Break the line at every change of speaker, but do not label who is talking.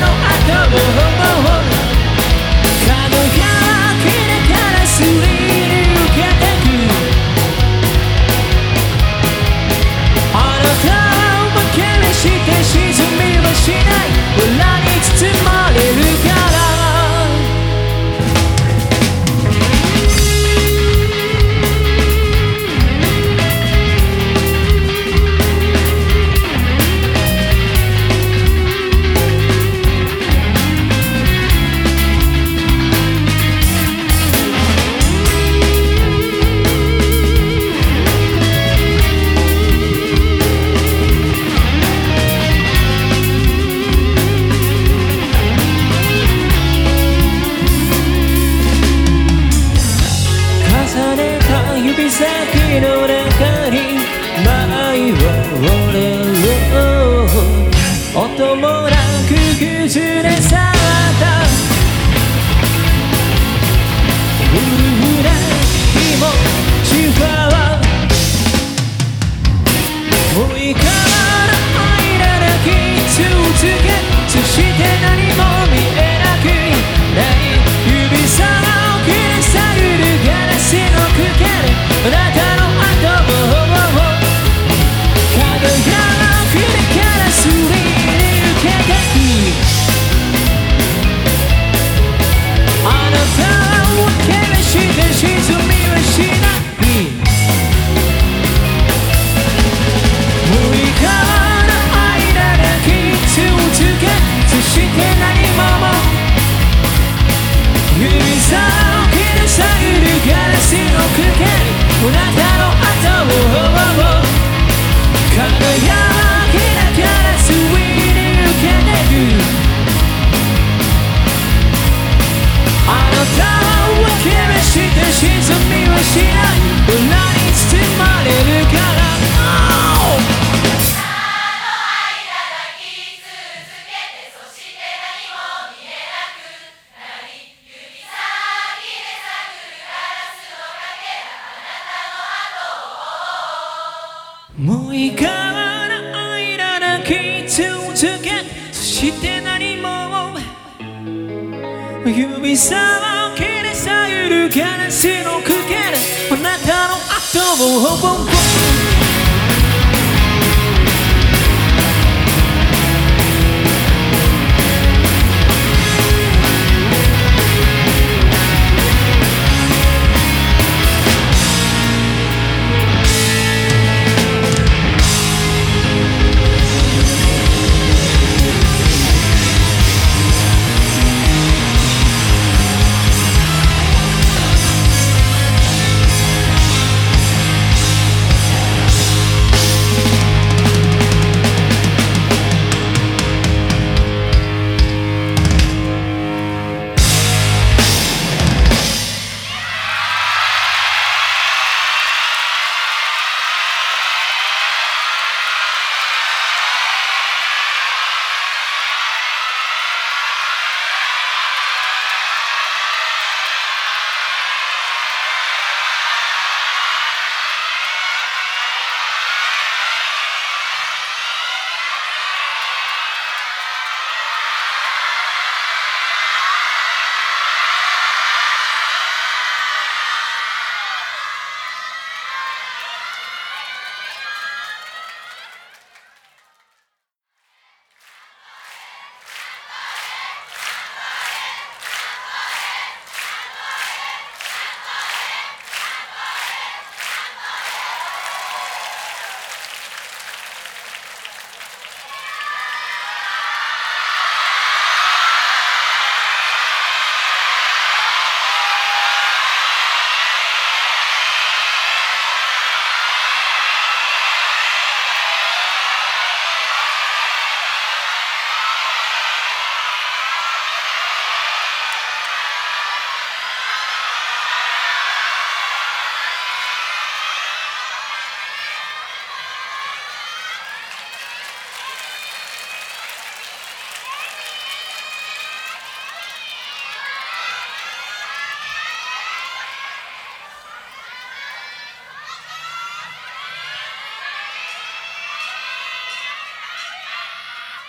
の頭を守る be sad, you know what I さを切る際にガラスをかけ同もういいからないらなき続けそして何も。指先でさゆるガラスのくけるあなたの後をほぼほぼ